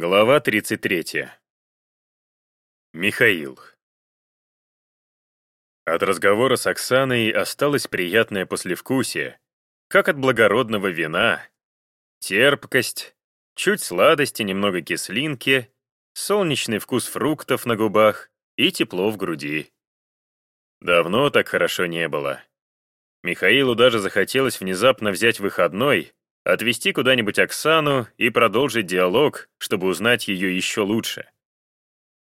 Глава 33. Михаил. От разговора с Оксаной осталось приятное послевкусие, как от благородного вина. Терпкость, чуть сладости, немного кислинки, солнечный вкус фруктов на губах и тепло в груди. Давно так хорошо не было. Михаилу даже захотелось внезапно взять выходной отвезти куда-нибудь Оксану и продолжить диалог, чтобы узнать ее еще лучше.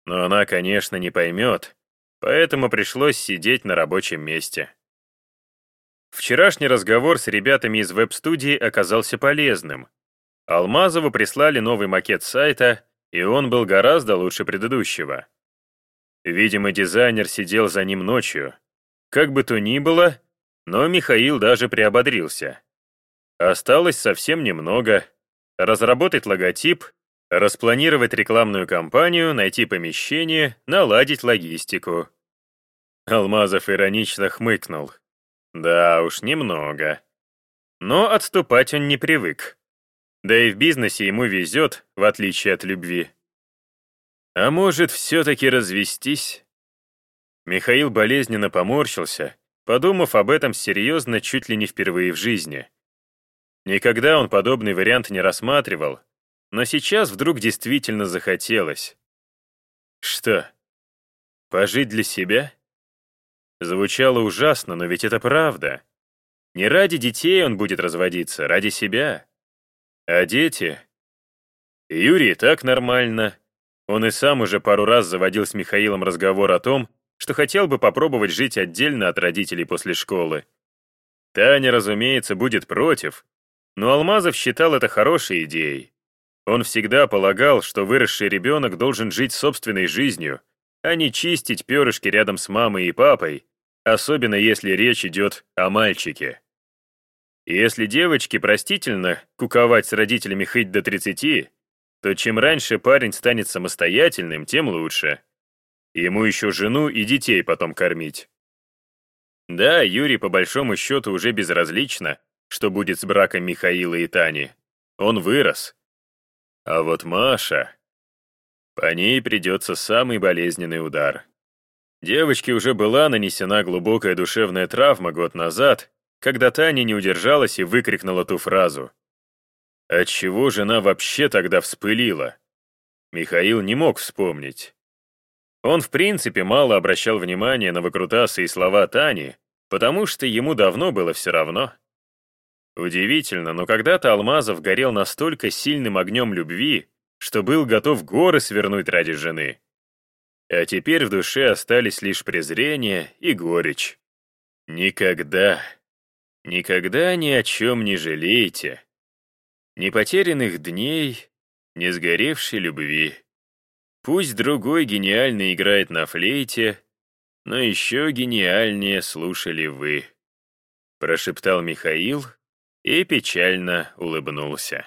Но она, конечно, не поймет, поэтому пришлось сидеть на рабочем месте. Вчерашний разговор с ребятами из веб-студии оказался полезным. Алмазову прислали новый макет сайта, и он был гораздо лучше предыдущего. Видимо, дизайнер сидел за ним ночью. Как бы то ни было, но Михаил даже приободрился. Осталось совсем немного. Разработать логотип, распланировать рекламную кампанию, найти помещение, наладить логистику. Алмазов иронично хмыкнул. Да уж, немного. Но отступать он не привык. Да и в бизнесе ему везет, в отличие от любви. А может, все-таки развестись? Михаил болезненно поморщился, подумав об этом серьезно чуть ли не впервые в жизни. Никогда он подобный вариант не рассматривал, но сейчас вдруг действительно захотелось. Что? Пожить для себя? Звучало ужасно, но ведь это правда. Не ради детей он будет разводиться, ради себя. А дети? Юрий так нормально. Он и сам уже пару раз заводил с Михаилом разговор о том, что хотел бы попробовать жить отдельно от родителей после школы. Таня, разумеется, будет против, но Алмазов считал это хорошей идеей. Он всегда полагал, что выросший ребенок должен жить собственной жизнью, а не чистить перышки рядом с мамой и папой, особенно если речь идет о мальчике. Если девочке простительно куковать с родителями хоть до 30, то чем раньше парень станет самостоятельным, тем лучше. Ему еще жену и детей потом кормить. Да, Юрий по большому счету уже безразлично, что будет с браком Михаила и Тани. Он вырос. А вот Маша... По ней придется самый болезненный удар. Девочке уже была нанесена глубокая душевная травма год назад, когда Таня не удержалась и выкрикнула ту фразу. Отчего жена вообще тогда вспылила? Михаил не мог вспомнить. Он, в принципе, мало обращал внимания на выкрутасы и слова Тани, потому что ему давно было все равно. Удивительно, но когда-то Алмазов горел настолько сильным огнем любви, что был готов горы свернуть ради жены. А теперь в душе остались лишь презрение и горечь. Никогда, никогда ни о чем не жалейте. Ни потерянных дней, ни сгоревшей любви. Пусть другой гениально играет на флейте, но еще гениальнее слушали вы. Прошептал Михаил, и печально улыбнулся.